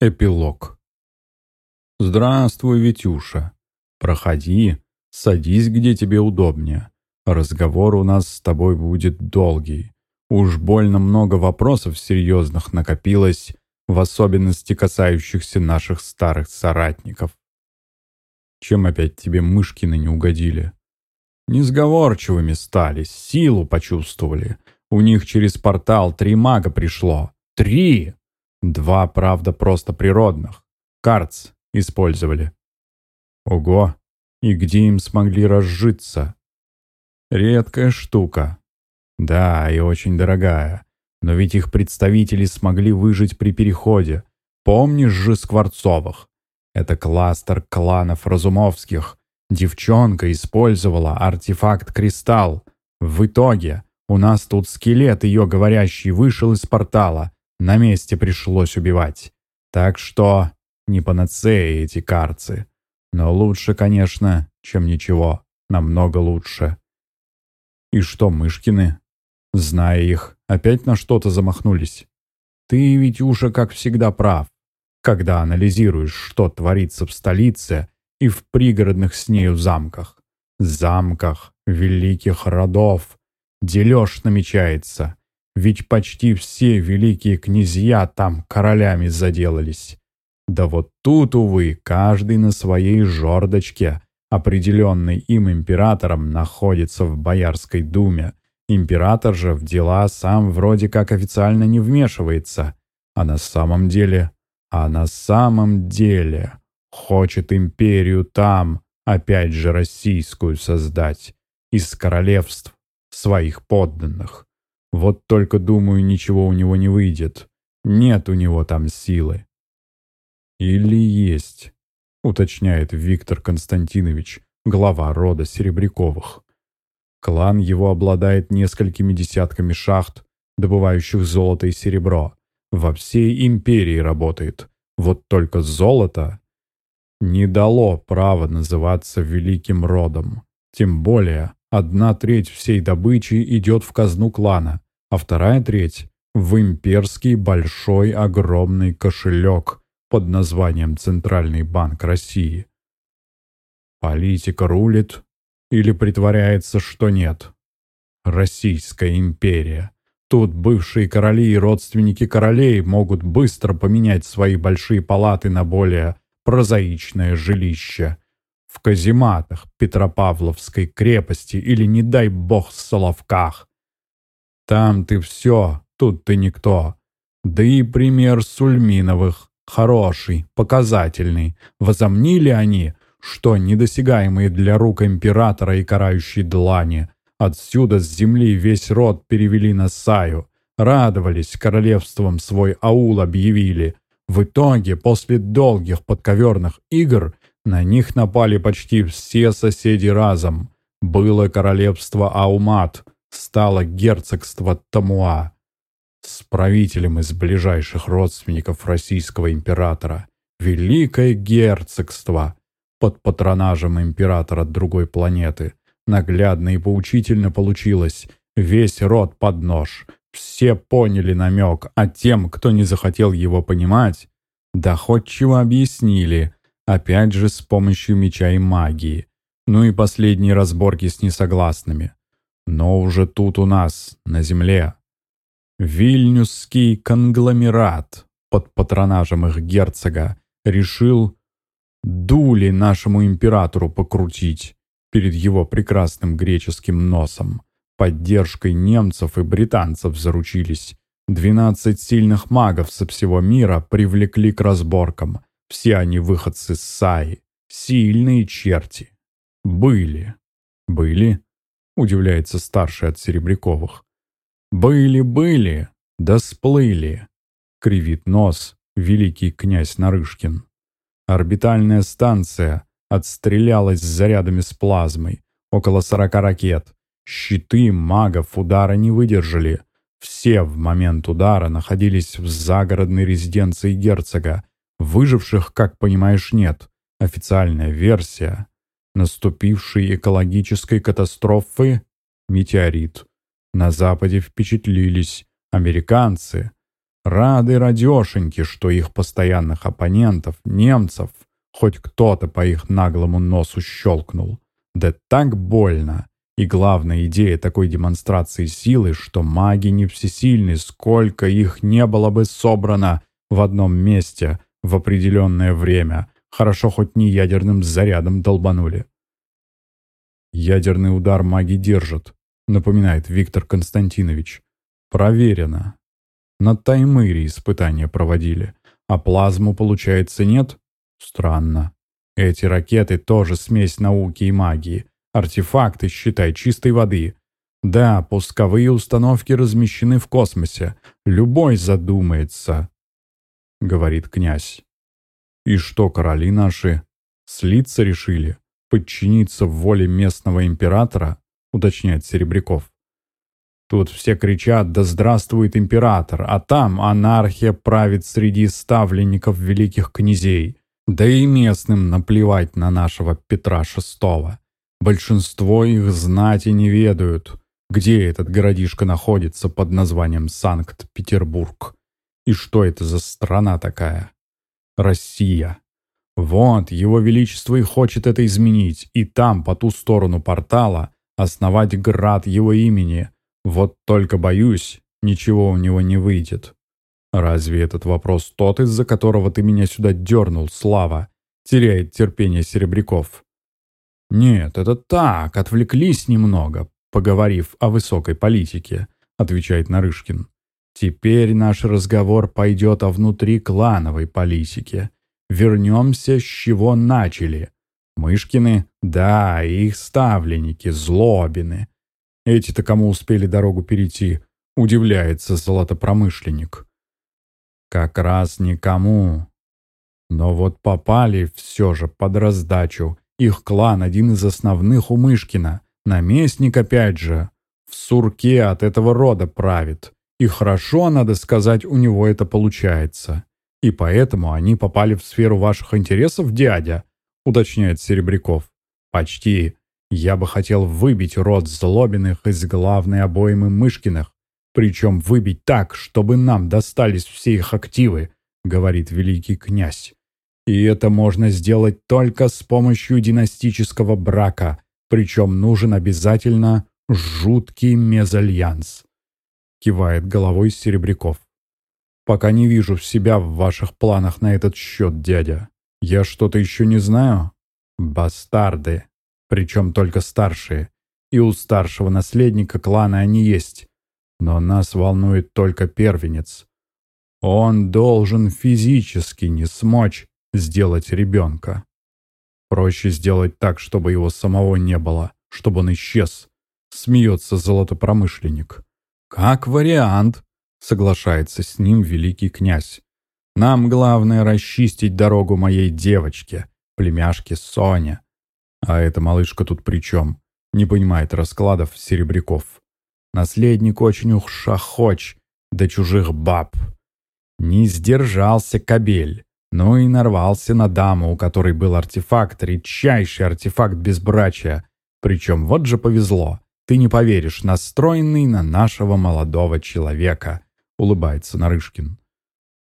Эпилог. «Здравствуй, Витюша. Проходи, садись, где тебе удобнее. Разговор у нас с тобой будет долгий. Уж больно много вопросов серьезных накопилось, в особенности касающихся наших старых соратников. Чем опять тебе Мышкины не угодили? Несговорчивыми стали, силу почувствовали. У них через портал три мага пришло. Три! Два, правда, просто природных. Карц использовали. Ого! И где им смогли разжиться? Редкая штука. Да, и очень дорогая. Но ведь их представители смогли выжить при переходе. Помнишь же Скворцовых? Это кластер кланов Разумовских. Девчонка использовала артефакт «Кристалл». В итоге у нас тут скелет ее говорящий вышел из портала, на месте пришлось убивать. Так что не панацеи эти карцы. Но лучше, конечно, чем ничего. Намного лучше. И что, Мышкины? Зная их, опять на что-то замахнулись. Ты ведь уже, как всегда, прав, когда анализируешь, что творится в столице и в пригородных с нею замках. Замках великих родов. Дележ намечается. Ведь почти все великие князья там королями заделались. Да вот тут, увы, каждый на своей жердочке, определенный им императором, находится в Боярской думе. Император же в дела сам вроде как официально не вмешивается. А на самом деле... А на самом деле... Хочет империю там, опять же российскую создать. Из королевств своих подданных. Вот только, думаю, ничего у него не выйдет. Нет у него там силы. Или есть, уточняет Виктор Константинович, глава рода Серебряковых. Клан его обладает несколькими десятками шахт, добывающих золото и серебро. Во всей империи работает. Вот только золото не дало права называться великим родом. Тем более, Одна треть всей добычи идет в казну клана, а вторая треть — в имперский большой огромный кошелек под названием Центральный банк России. Политика рулит или притворяется, что нет? Российская империя. Тут бывшие короли и родственники королей могут быстро поменять свои большие палаты на более прозаичное жилище – в казематах Петропавловской крепости или, не дай бог, Соловках. Там ты все, тут ты никто. Да и пример Сульминовых хороший, показательный. Возомнили они, что недосягаемые для рук императора и карающей длани. Отсюда с земли весь род перевели на Саю. Радовались, королевством свой аул объявили. В итоге, после долгих подковерных игр, на них напали почти все соседи разом. Было королевство Аумат, стало герцогство Тамуа. С правителем из ближайших родственников российского императора. Великое герцогство под патронажем императора другой планеты. Наглядно и поучительно получилось. Весь род под нож. Все поняли намек, а тем, кто не захотел его понимать, доходчиво объяснили – Опять же с помощью меча и магии. Ну и последние разборки с несогласными. Но уже тут у нас, на земле. Вильнюсский конгломерат под патронажем их герцога решил дули нашему императору покрутить перед его прекрасным греческим носом. Поддержкой немцев и британцев заручились. Двенадцать сильных магов со всего мира привлекли к разборкам – все они выходцы с Саи, сильные черти. Были. Были? Удивляется старший от Серебряковых. Были-были, да сплыли. Кривит нос великий князь Нарышкин. Орбитальная станция отстрелялась с зарядами с плазмой. Около сорока ракет. Щиты магов удара не выдержали. Все в момент удара находились в загородной резиденции герцога, Выживших, как понимаешь, нет. Официальная версия наступившей экологической катастрофы – метеорит. На Западе впечатлились американцы. Рады радешеньки, что их постоянных оппонентов, немцев, хоть кто-то по их наглому носу щелкнул. Да так больно. И главная идея такой демонстрации силы, что маги не всесильны, сколько их не было бы собрано в одном месте в определенное время. Хорошо хоть не ядерным зарядом долбанули. Ядерный удар маги держат, напоминает Виктор Константинович. Проверено. На Таймыре испытания проводили. А плазму, получается, нет? Странно. Эти ракеты тоже смесь науки и магии. Артефакты, считай, чистой воды. Да, пусковые установки размещены в космосе. Любой задумается, — говорит князь. И что короли наши? Слиться решили? Подчиниться воле местного императора? Уточняет Серебряков. Тут все кричат «Да здравствует император!», а там анархия правит среди ставленников великих князей. Да и местным наплевать на нашего Петра VI. Большинство их знать и не ведают, где этот городишко находится под названием Санкт-Петербург. И что это за страна такая? Россия. Вот, его величество и хочет это изменить, и там, по ту сторону портала, основать град его имени. Вот только боюсь, ничего у него не выйдет. Разве этот вопрос тот, из-за которого ты меня сюда дернул, Слава? Теряет терпение Серебряков. «Нет, это так, отвлеклись немного, поговорив о высокой политике», отвечает Нарышкин. «Теперь наш разговор пойдет о внутриклановой политике. Вернемся, с чего начали. Мышкины, да, их ставленники, злобины. Эти-то кому успели дорогу перейти, удивляется золотопромышленник. Как раз никому. Но вот попали все же под раздачу их клан один из основных у Мышкина. Наместник, опять же, в сурке от этого рода правит. И хорошо, надо сказать, у него это получается. И поэтому они попали в сферу ваших интересов, дядя, уточняет Серебряков. Почти. Я бы хотел выбить род Злобиных из главной обоймы Мышкиных. Причем выбить так, чтобы нам достались все их активы, говорит великий князь. И это можно сделать только с помощью династического брака, причем нужен обязательно жуткий мезальянс. Кивает головой Серебряков. Пока не вижу себя в ваших планах на этот счет, дядя. Я что-то еще не знаю? Бастарды. Причем только старшие. И у старшего наследника клана они есть. Но нас волнует только первенец. Он должен физически не смочь сделать ребенка. Проще сделать так, чтобы его самого не было, чтобы он исчез. Смеется золотопромышленник. Как вариант, соглашается с ним великий князь. Нам главное расчистить дорогу моей девочке, племяшке Соне. А эта малышка тут при чем? Не понимает раскладов серебряков. Наследник очень уж шахоч до чужих баб. Не сдержался кобель. Ну и нарвался на даму, у которой был артефакт, редчайший артефакт безбрачия. Причем вот же повезло. Ты не поверишь, настроенный на нашего молодого человека, улыбается Нарышкин.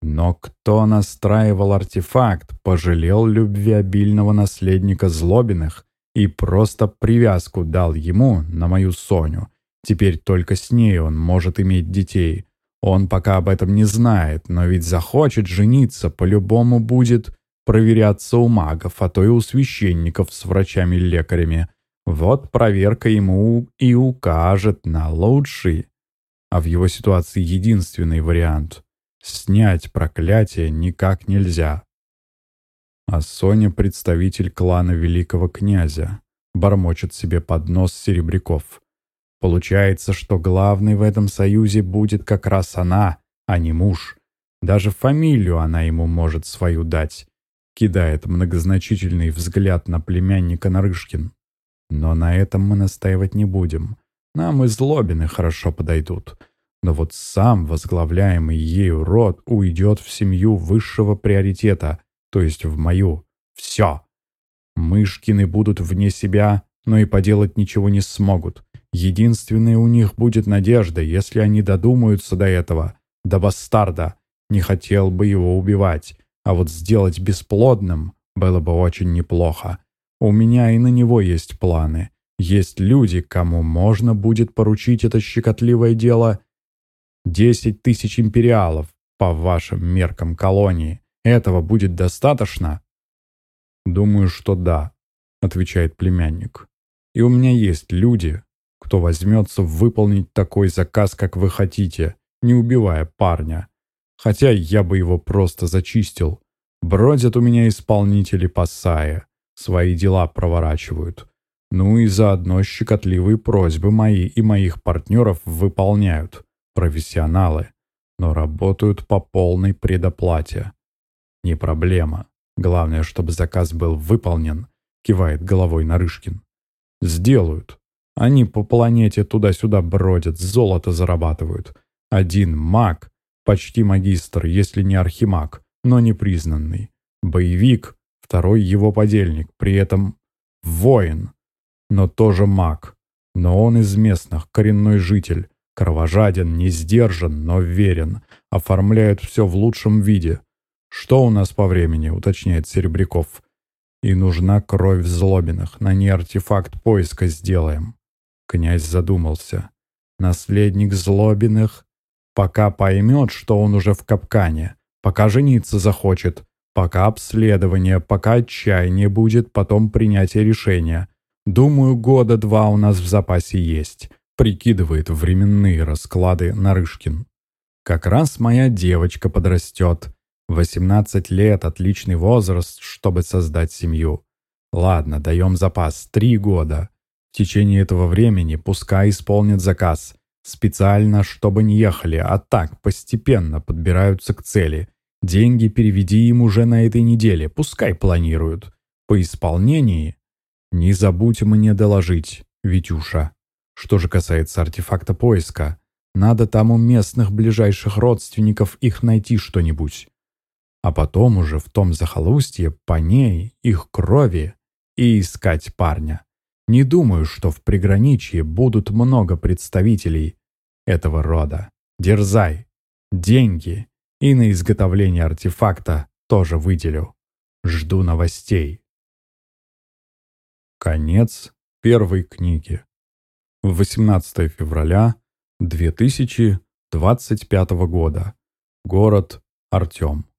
Но кто настраивал артефакт, пожалел любвеобильного наследника Злобиных и просто привязку дал ему на мою Соню. Теперь только с ней он может иметь детей. Он пока об этом не знает, но ведь захочет жениться, по-любому будет проверяться у магов, а то и у священников с врачами-лекарями. Вот проверка ему и укажет на лучший. А в его ситуации единственный вариант — снять проклятие никак нельзя. А Соня — представитель клана великого князя, бормочет себе под нос Серебряков. Получается, что главной в этом союзе будет как раз она, а не муж. Даже фамилию она ему может свою дать. Кидает многозначительный взгляд на племянника Нарышкин. Но на этом мы настаивать не будем. Нам и злобины хорошо подойдут. Но вот сам возглавляемый ею род уйдет в семью высшего приоритета, то есть в мою. Все. Мышкины будут вне себя, но и поделать ничего не смогут. Единственная у них будет надежда, если они додумаются до этого, до бастарда, не хотел бы его убивать, а вот сделать бесплодным было бы очень неплохо. У меня и на него есть планы. Есть люди, кому можно будет поручить это щекотливое дело. Десять тысяч империалов, по вашим меркам колонии. Этого будет достаточно? Думаю, что да, отвечает племянник. И у меня есть люди, кто возьмется выполнить такой заказ, как вы хотите, не убивая парня. Хотя я бы его просто зачистил. Бродят у меня исполнители по САЕ, свои дела проворачивают. Ну и заодно щекотливые просьбы мои и моих партнеров выполняют. Профессионалы. Но работают по полной предоплате. Не проблема. Главное, чтобы заказ был выполнен, кивает головой Нарышкин. Сделают. Они по планете туда-сюда бродят, золото зарабатывают. Один маг, почти магистр, если не архимаг, но не признанный. Боевик, второй его подельник, при этом воин, но тоже маг. Но он из местных, коренной житель. Кровожаден, не сдержан, но верен. Оформляет все в лучшем виде. «Что у нас по времени?» — уточняет Серебряков. «И нужна кровь Злобиных. На ней артефакт поиска сделаем». Князь задумался. «Наследник Злобиных пока поймет, что он уже в капкане, пока жениться захочет, пока обследование, пока отчаяние будет, потом принятие решения. Думаю, года два у нас в запасе есть», — прикидывает временные расклады Нарышкин. «Как раз моя девочка подрастет». 18 лет – отличный возраст, чтобы создать семью. Ладно, даем запас. Три года. В течение этого времени пускай исполнят заказ. Специально, чтобы не ехали, а так, постепенно подбираются к цели. Деньги переведи им уже на этой неделе, пускай планируют. По исполнении не забудь мне доложить, Витюша. Что же касается артефакта поиска, надо там у местных ближайших родственников их найти что-нибудь а потом уже в том захолустье по ней, их крови, и искать парня. Не думаю, что в приграничье будут много представителей этого рода. Дерзай. Деньги и на изготовление артефакта тоже выделю. Жду новостей. Конец первой книги. 18 февраля 2025 года. Город Артем.